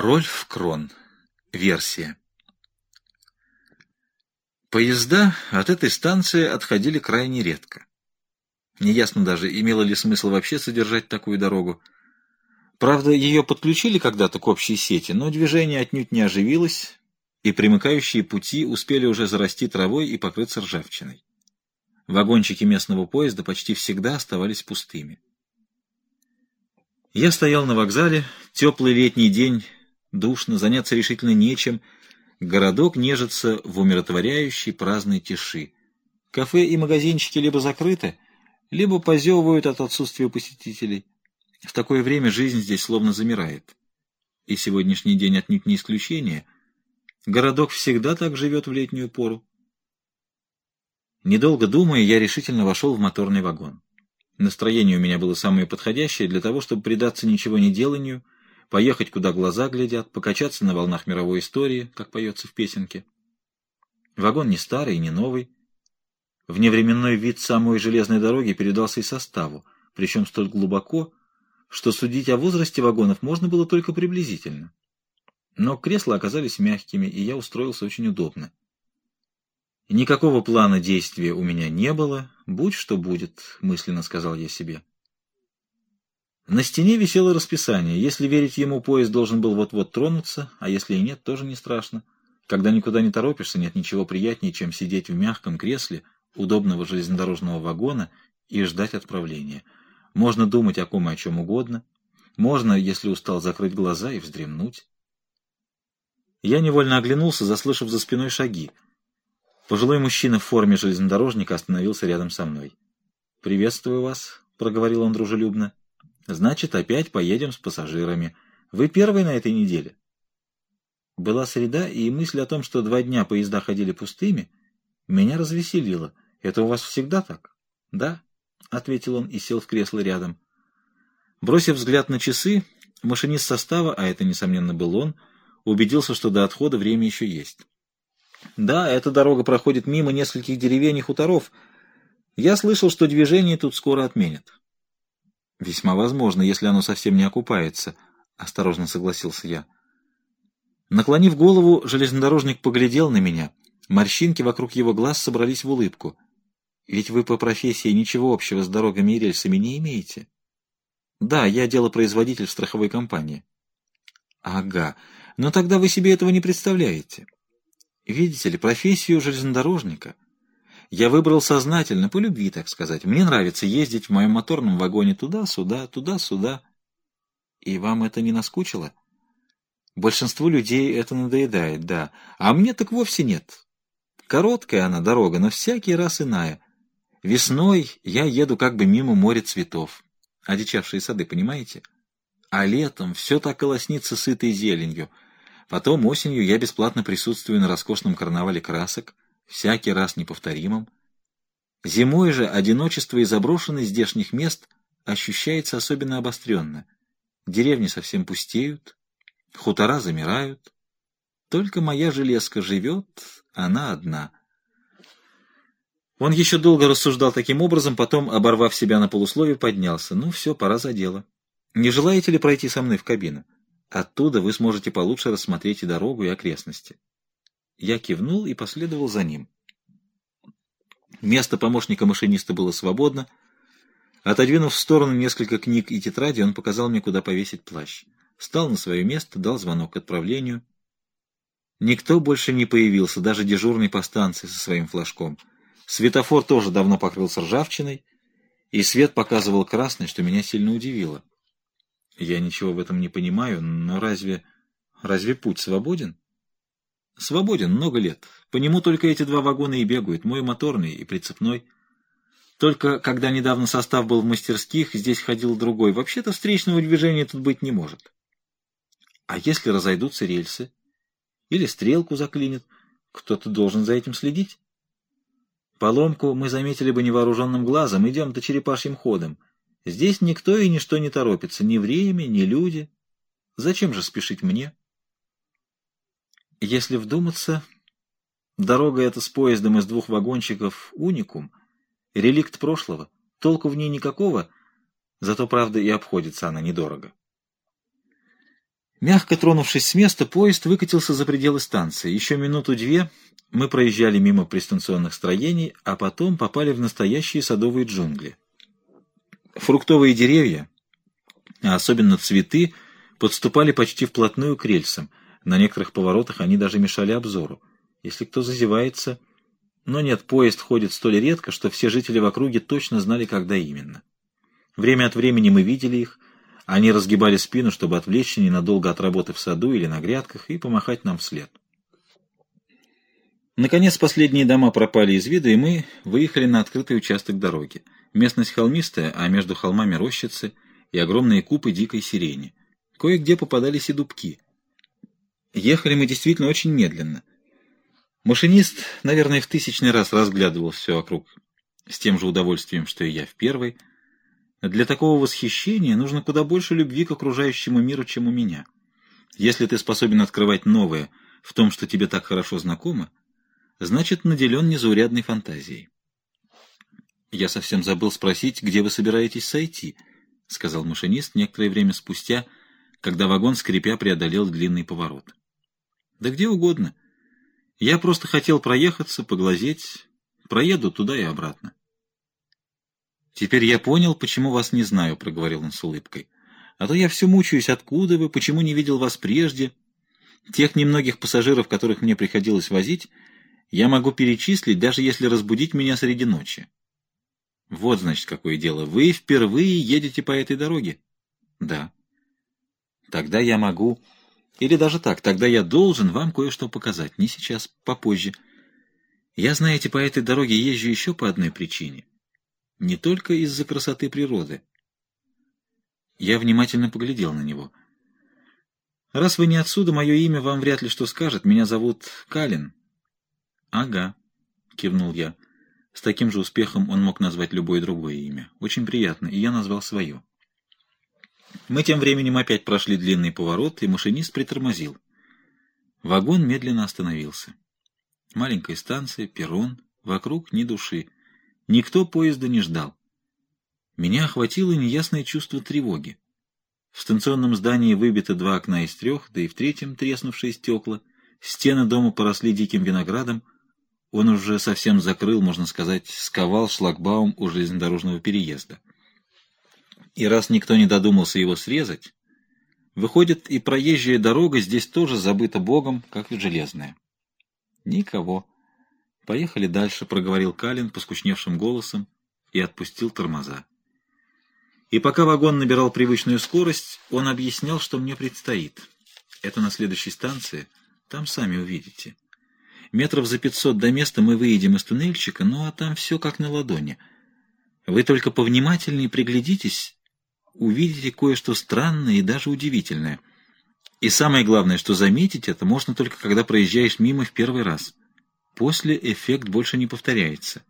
Рольф Крон. Версия. Поезда от этой станции отходили крайне редко. Неясно даже, имело ли смысл вообще содержать такую дорогу. Правда, ее подключили когда-то к общей сети, но движение отнюдь не оживилось, и примыкающие пути успели уже зарасти травой и покрыться ржавчиной. Вагончики местного поезда почти всегда оставались пустыми. Я стоял на вокзале, теплый летний день, душно, заняться решительно нечем. Городок нежится в умиротворяющей праздной тиши. Кафе и магазинчики либо закрыты, либо позевывают от отсутствия посетителей. В такое время жизнь здесь словно замирает. И сегодняшний день отнюдь не исключение. Городок всегда так живет в летнюю пору. Недолго думая, я решительно вошел в моторный вагон. Настроение у меня было самое подходящее для того, чтобы предаться ничего не деланию, поехать, куда глаза глядят, покачаться на волнах мировой истории, как поется в песенке. Вагон не старый и не новый. Вневременной вид самой железной дороги передался и составу, причем столь глубоко, что судить о возрасте вагонов можно было только приблизительно. Но кресла оказались мягкими, и я устроился очень удобно. Никакого плана действия у меня не было, будь что будет, мысленно сказал я себе. На стене висело расписание. Если верить ему, поезд должен был вот-вот тронуться, а если и нет, тоже не страшно. Когда никуда не торопишься, нет ничего приятнее, чем сидеть в мягком кресле удобного железнодорожного вагона и ждать отправления. Можно думать о ком и о чем угодно. Можно, если устал, закрыть глаза и вздремнуть. Я невольно оглянулся, заслышав за спиной шаги. Пожилой мужчина в форме железнодорожника остановился рядом со мной. «Приветствую вас», — проговорил он дружелюбно. «Значит, опять поедем с пассажирами. Вы первый на этой неделе?» Была среда, и мысль о том, что два дня поезда ходили пустыми, меня развеселила. «Это у вас всегда так?» «Да», — ответил он и сел в кресло рядом. Бросив взгляд на часы, машинист состава, а это, несомненно, был он, убедился, что до отхода время еще есть. Да, эта дорога проходит мимо нескольких деревень и хуторов. Я слышал, что движение тут скоро отменят. Весьма возможно, если оно совсем не окупается, — осторожно согласился я. Наклонив голову, железнодорожник поглядел на меня. Морщинки вокруг его глаз собрались в улыбку. Ведь вы по профессии ничего общего с дорогами и рельсами не имеете. Да, я делопроизводитель в страховой компании. Ага, но тогда вы себе этого не представляете. Видите ли, профессию железнодорожника я выбрал сознательно, по любви, так сказать. Мне нравится ездить в моем моторном вагоне туда-сюда, туда-сюда. И вам это не наскучило? Большинству людей это надоедает, да. А мне так вовсе нет. Короткая она дорога, но всякий раз иная. Весной я еду как бы мимо моря цветов. Одичавшие сады, понимаете? А летом все так колоснится сытой зеленью — Потом осенью я бесплатно присутствую на роскошном карнавале красок, всякий раз неповторимом. Зимой же одиночество и заброшенность здешних мест ощущается особенно обостренно. Деревни совсем пустеют, хутора замирают. Только моя железка живет, она одна. Он еще долго рассуждал таким образом, потом, оборвав себя на полуслове, поднялся. Ну все, пора за дело. Не желаете ли пройти со мной в кабину? Оттуда вы сможете получше рассмотреть и дорогу, и окрестности. Я кивнул и последовал за ним. Место помощника машиниста было свободно. Отодвинув в сторону несколько книг и тетради, он показал мне, куда повесить плащ. Встал на свое место, дал звонок к отправлению. Никто больше не появился, даже дежурный по станции со своим флажком. Светофор тоже давно покрылся ржавчиной, и свет показывал красный, что меня сильно удивило. Я ничего в этом не понимаю, но разве... Разве путь свободен? Свободен много лет. По нему только эти два вагона и бегают, мой моторный и прицепной. Только когда недавно состав был в мастерских, здесь ходил другой. Вообще-то встречного движения тут быть не может. А если разойдутся рельсы? Или стрелку заклинит? Кто-то должен за этим следить. Поломку мы заметили бы невооруженным глазом. Идем-то черепашьим ходом. Здесь никто и ничто не торопится, ни время, ни люди. Зачем же спешить мне? Если вдуматься, дорога эта с поездом из двух вагончиков уникум, реликт прошлого, толку в ней никакого, зато, правда, и обходится она недорого. Мягко тронувшись с места, поезд выкатился за пределы станции. Еще минуту-две мы проезжали мимо пристанционных строений, а потом попали в настоящие садовые джунгли. Фруктовые деревья, а особенно цветы, подступали почти вплотную к рельсам. На некоторых поворотах они даже мешали обзору. Если кто зазевается... Но нет, поезд ходит столь редко, что все жители в округе точно знали, когда именно. Время от времени мы видели их, они разгибали спину, чтобы отвлечься ненадолго от работы в саду или на грядках и помахать нам вслед. Наконец последние дома пропали из вида, и мы выехали на открытый участок дороги. Местность холмистая, а между холмами рощицы и огромные купы дикой сирени. Кое-где попадались и дубки. Ехали мы действительно очень медленно. Машинист, наверное, в тысячный раз разглядывал все вокруг с тем же удовольствием, что и я в первый, для такого восхищения нужно куда больше любви к окружающему миру, чем у меня. Если ты способен открывать новое в том, что тебе так хорошо знакомо, значит, наделен незаурядной фантазией. «Я совсем забыл спросить, где вы собираетесь сойти», — сказал машинист некоторое время спустя, когда вагон, скрипя, преодолел длинный поворот. «Да где угодно. Я просто хотел проехаться, поглазеть. Проеду туда и обратно». «Теперь я понял, почему вас не знаю», — проговорил он с улыбкой. «А то я все мучаюсь, откуда вы, почему не видел вас прежде. Тех немногих пассажиров, которых мне приходилось возить, я могу перечислить, даже если разбудить меня среди ночи». «Вот, значит, какое дело. Вы впервые едете по этой дороге?» «Да». «Тогда я могу...» Или даже так, тогда я должен вам кое-что показать. Не сейчас, попозже. Я, знаете, по этой дороге езжу еще по одной причине не только из-за красоты природы. Я внимательно поглядел на него. «Раз вы не отсюда, мое имя вам вряд ли что скажет. Меня зовут Калин». «Ага», — кивнул я. С таким же успехом он мог назвать любое другое имя. Очень приятно, и я назвал свое. Мы тем временем опять прошли длинный поворот, и машинист притормозил. Вагон медленно остановился. Маленькая станция, перрон, вокруг ни души. Никто поезда не ждал. Меня охватило неясное чувство тревоги. В станционном здании выбито два окна из трех, да и в третьем треснувшие стекла. Стены дома поросли диким виноградом. Он уже совсем закрыл, можно сказать, сковал шлагбаум у железнодорожного переезда. И раз никто не додумался его срезать, выходит, и проезжая дорога здесь тоже забыта Богом, как и железная. Никого. «Поехали дальше», — проговорил Калин поскучневшим голосом и отпустил тормоза. И пока вагон набирал привычную скорость, он объяснял, что мне предстоит. Это на следующей станции, там сами увидите. Метров за пятьсот до места мы выедем из туннельчика, ну а там все как на ладони. Вы только повнимательнее приглядитесь, увидите кое-что странное и даже удивительное. И самое главное, что заметить это можно только когда проезжаешь мимо в первый раз. После эффект больше не повторяется.